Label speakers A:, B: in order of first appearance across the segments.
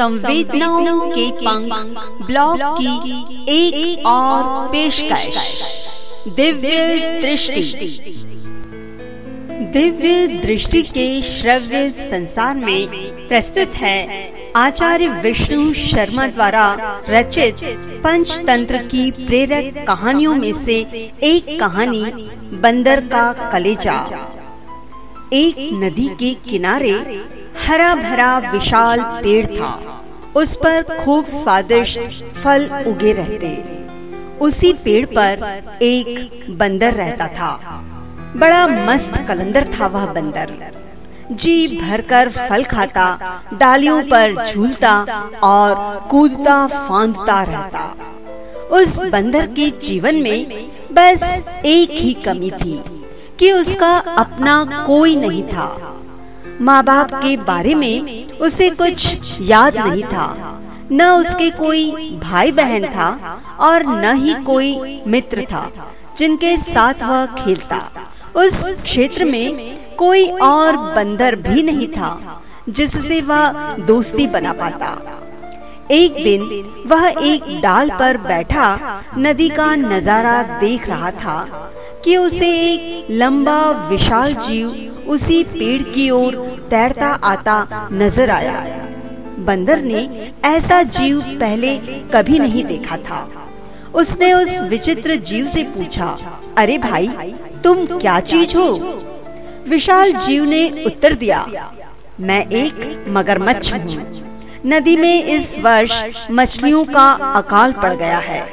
A: संवेदनाओं के पंख ब्लॉग की एक, और पेशकश। दिव्य दृष्टि। दिव्य दृष्टि के श्रव्य संसार में प्रस्तुत है आचार्य विष्णु शर्मा द्वारा रचित पंचतंत्र की प्रेरक कहानियों में से एक कहानी बंदर का कलेजा। एक नदी के किनारे हरा भरा विशाल पेड़ था। उस पर खूब स्वादिष्ट फल उगे रहते। उसी पेड़ पर एक बंदर रहता था। बड़ा मस्त कलंदर था वह बंदर। जी भरकर फल खाता, डालियों पर झूलता और कूदता फांदता रहता। उस बंदर के जीवन में बस एक ही कमी थी कि उसका अपना कोई नहीं था। माँ बाप के बारे में उसे कुछ याद नहीं था। न उसके कोई भाई बहन था और न ही कोई मित्र था जिनके साथ वह खेलता। उस क्षेत्र में कोई और बंदर भी नहीं था जिससे वह दोस्ती बना पाता। एक दिन वह एक डाल पर बैठा नदी का नज़ारा देख रहा था कि उसे एक लंबा, विशाल जीव उसी पेड़ की ओर तैरता आता नज़र आया। बंदर ने ऐसा जीव पहले कभी नहीं देखा था। उसने उस विचित्र जीव से पूछा, अरे भाई, तुम क्या चीज़ हो? विशाल जीव ने उत्तर दिया, मैं एक मगरमच्छ हूँ। नदी में इस वर्ष मछलियों का अकाल पड़ गया है।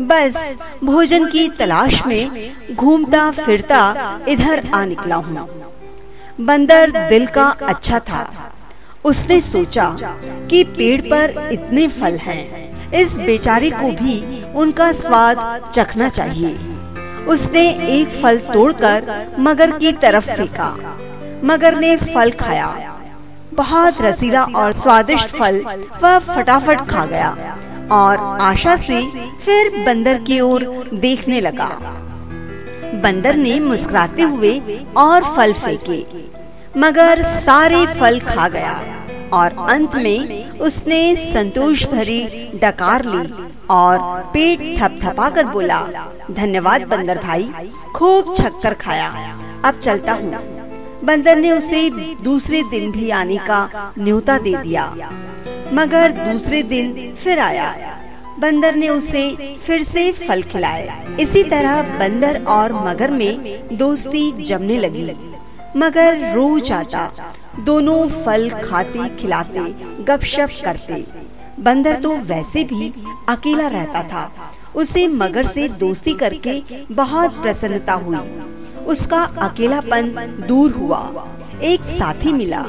A: बस भोजन की तलाश में घूमता फिरता इधर आ निकला हूँ। बंदर दिल का अच्छा था। उसने सोचा कि पेड़ पर इतने फल हैं, इस बेचारे को भी उनका स्वाद चखना चाहिए। उसने एक फल तोड़कर मगर की तरफ़ फेंका। मगर ने फल खाया। बहुत रसीला और स्वादिष्ट फल वह फटाफट खा गया और आशा से फिर बंदर की ओर देखने लगा। बंदर ने मुस्कुराते हुए और फल फेंके। मगर सारे फल खा गया और अंत में उसने संतोष भरी डकार ली और पेट थपथपा कर बोला, धन्यवाद बंदर भाई, खूब छक्कर खाया। अब चलता हूँ। बंदर ने उसे दूसरे दिन भी आने का न्योता दे दिया। मगर दूसरे दिन फिर आया। बंदर ने उसे फिर से फल खिलाए इसी तरह बंदर और मगर में दोस्ती जमने लगी। मगर रोज आता दोनों फल खाते, खिलाते, गपशप करते। बंदर तो वैसे भी अकेला रहता था। उसे मगर से दोस्ती करके बहुत प्रसन्नता हुई। उसका अकेलापन दूर हुआ। एक साथी मिला।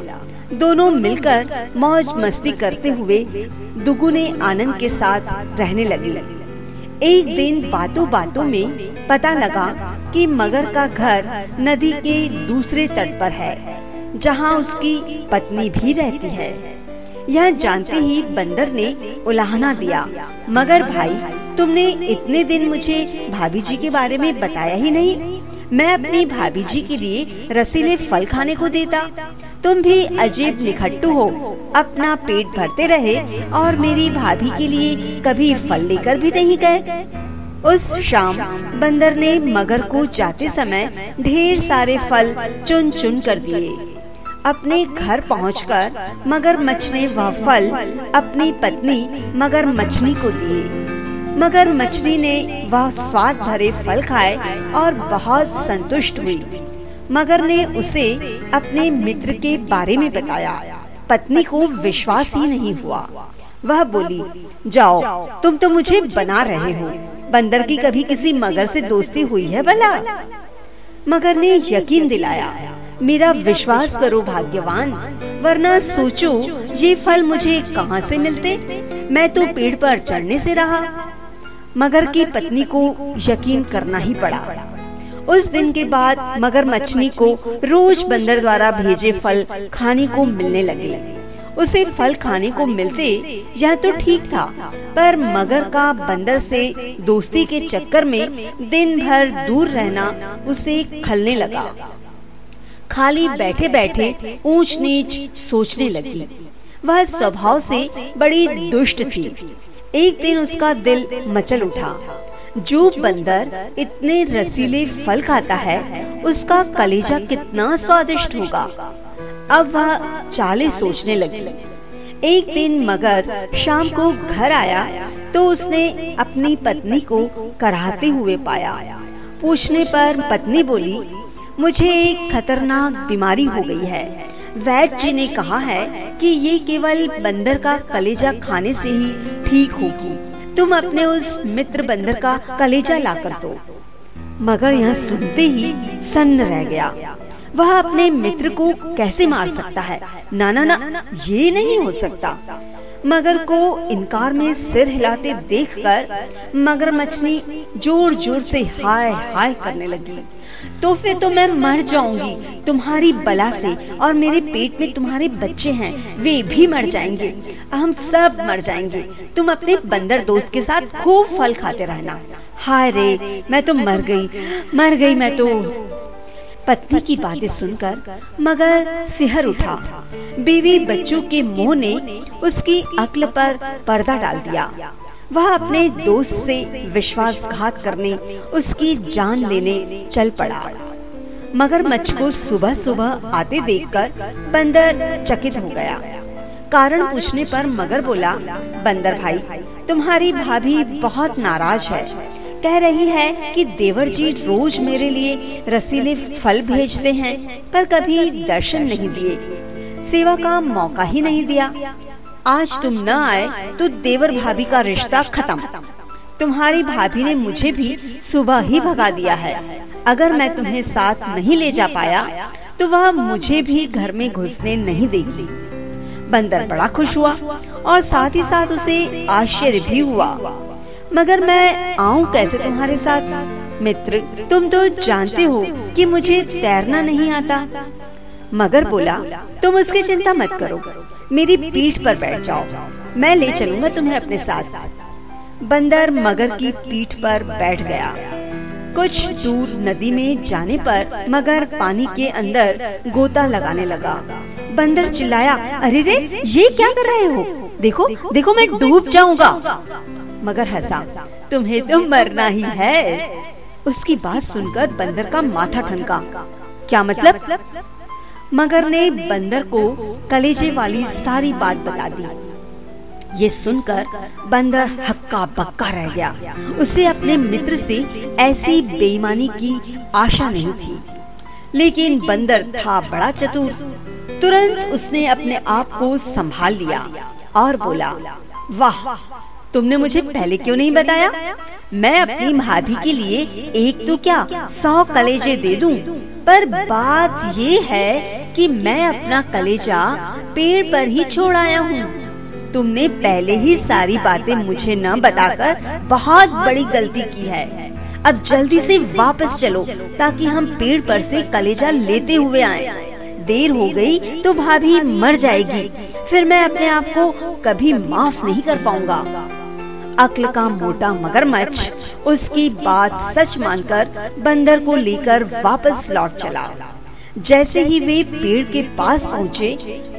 A: दोनों मिलकर मौज मस्ती करते हुए दुगुने आनंद के साथ रहने लगे। एक दिन बातों बातों में पता लगा कि मगर का घर नदी के दूसरे तट पर है, जहाँ उसकी पत्नी भी रहती है। यह जानते ही बंदर ने उलाहना दिया, मगर भाई, तुमने इतने दिन मुझे भाभी जी के बारे में बताया ही नहीं। मैं अपनी भाभी जी के लिए रसीले फल खाने को देता तुम भी अजीब निखट्टू हो। अपना पेट भरते रहे और मेरी भाभी के लिए कभी फल लेकर भी नहीं गए। उस शाम बंदर ने मगर को जाते समय ढेर सारे फल चुन चुन कर दिए। अपने घर पहुंचकर मगर मछ ने वह फल अपनी पत्नी मगर मछली को दिए। मगर मछली ने वह स्वाद भरे फल खाए और बहुत संतुष्ट हुई। मगर ने उसे अपने मित्र के बारे में बताया। पत्नी को विश्वास ही नहीं हुआ। वह बोली, जाओ, तुम तो मुझे बना रहे हो। बंदर की कभी किसी मगर से दोस्ती हुई है भला? मगर ने यकीन दिलाया, मेरा विश्वास करो भाग्यवान, वरना सोचो ये फल मुझे कहाँ से मिलते? मैं तो पेड़ पर चढ़ने से रहा। मगर की पत्नी को यकीन करना ही पड़ा। उस दिन के बाद मगर मछली को रोज बंदर द्वारा भेजे फल खाने को मिलने लगे। उसे फल खाने को मिलते यह तो ठीक था, पर मगर का बंदर से दोस्ती के चक्कर में दिन भर दूर रहना उसे खलने लगा। खाली बैठे बैठे ऊंच नीच सोचने लगी। वह स्वभाव से बड़ी दुष्ट थी। एक दिन उसका दिल मचल उठा। जो बंदर इतने रसीले फल खाता है, उसका कलेजा कितना स्वादिष्ट होगा। अब वह चाले सोचने लगी। एक दिन मगर शाम को घर आया तो उसने अपनी पत्नी को कराहते हुए पाया। पूछने पर पत्नी बोली, मुझे एक खतरनाक बीमारी हो गई है। वैद्य जी ने कहा है कि ये केवल बंदर का कलेजा खाने से ही ठीक होगी। तुम अपने उस मित्र बंदर का कलेजा ला कर दो। मगर यह सुनते ही सन्न रह गया। वह अपने मित्र को कैसे मार सकता है? ना ना ना ये नहीं हो सकता। मगर को इनकार में सिर हिलाते देखकर मगरमच्छ ने ज़ोर ज़ोर से हाय हाय करने लगी। तो फिर तो मैं मर जाऊँगी, तुम्हारी बला से, और मेरे पेट में तुम्हारे बच्चे हैं, वे भी मर जाएँगे। हम सब मर जाएँगे। तुम अपने बंदर दोस्त के साथ खूब फल खाते रहना। हाय रे, मैं तो मर गई मर गई मैं तो। पत्नी की बातें सुनकर मगर सिहर उठा। बीवी बच्चों के मुँह ने उसकी अक्ल पर पर्दा डाल दिया। वह अपने दोस्त से विश्वासघात करने उसकी जान लेने चल पड़ा। मगर मच्छ को सुबह सुबह आते देखकर बंदर चकित हो गया। कारण पूछने पर मगर बोला, बंदर भाई, तुम्हारी भाभी बहुत नाराज़ है। कह रही है कि देवर जी रोज मेरे लिए रसीले फल भेजते हैं, पर कभी दर्शन नहीं दिए। सेवा का मौका ही नहीं दिया। आज तुम न आए तो देवर भाभी का रिश्ता खत्म। तुम्हारी भाभी ने मुझे भी सुबह ही भगा दिया है। अगर मैं तुम्हें साथ नहीं ले जा पाया तो वह मुझे भी घर में घुसने नहीं देगी। बंदर बड़ा खुश हुआ और साथ ही साथ उसे आश्चर्य भी हुआ। मगर मैं आऊँ कैसे तुम्हारे साथ? मित्र, तुम तो जानते हो कि मुझे तैरना नहीं आता। मगर बोला, तुम उसकी चिंता मत करो। मेरी पीठ पर बैठ जाओ। मैं ले चलूँगा तुम्हें अपने साथ। बंदर मगर की पीठ पर बैठ गया। कुछ दूर नदी में जाने पर मगर पानी के अंदर गोता लगाने लगा। बंदर चिल्लाया, अरे रे, ये क्या कर रहे हो? देखो देखो मैं डूब जाऊँगा। मगर हंसा तुम्हें तो मरना ही है उसकी बात सुनकर बंदर का माथा ठनका। क्या मतलब? मगर ने बंदर को कलेजे वाली सारी बात बता दी। ये सुनकर बंदर हक्का बक्का रह गया। उसे अपने मित्र से ऐसी बेईमानी की आशा नहीं थी। लेकिन बंदर था बड़ा चतुर। तुरंत उसने अपने आप को संभाल लिया और बोला वाह तुमने मुझे पहले क्यों नहीं बताया? मैं अपनी भाभी के लिए एक तो क्या सौ कलेजे दे दूँ, पर बात ये है कि मैं अपना कलेजा पेड़ पर ही छोड़ आया हूँ। तुमने पहले ही सारी बातें मुझे न बताकर बहुत बड़ी गलती की है। अब जल्दी से वापस चलो ताकि हम पेड़ पर से कलेजा लेते हुए आए। देर हो गई तो भाभी मर जाएगी। फिर मैं अपने आप को कभी माफ़ नहीं कर पाऊँगा अक्ल का मोटा मगरमच्छ उसकी बात सच मानकर बंदर को लेकर वापस लौट चला। जैसे ही वे पेड़ के पास पहुँचे,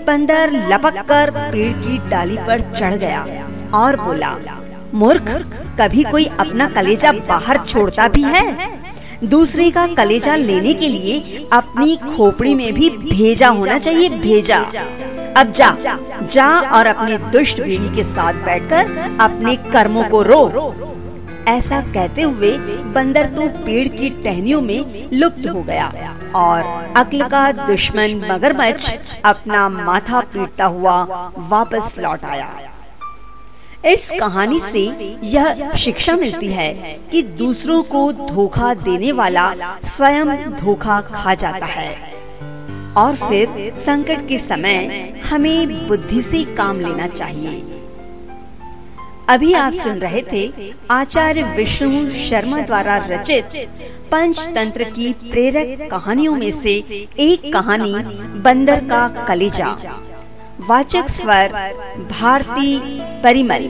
A: बंदर लपक कर पेड़ की डाली पर चढ़ गया और बोला, मूर्ख, कभी कोई अपना कलेजा बाहर छोड़ता भी है? दूसरे का कलेजा लेने के लिए अपनी खोपड़ी में भी भेजा होना चाहिए, भेजा। अब जा जा और अपने दुष्ट बीड़ी के साथ बैठकर अपने कर्मों को रो। ऐसा कहते हुए बंदर तो पेड़ की टहनियों में लुप्त हो गया और अक्ल का दुश्मन मगरमच्छ अपना माथा पीटता हुआ वापस लौट आया। इस कहानी से यह शिक्षा मिलती है कि दूसरों को धोखा देने वाला स्वयं धोखा खा जाता है। और फिर संकट के समय हमें बुद्धि से काम लेना चाहिए। अभी आप सुन रहे थे आचार्य विष्णु शर्मा द्वारा रचित पंचतंत्र की प्रेरक कहानियों में से एक कहानी बंदर का कलेजा। वाचक स्वर भारती परिमल।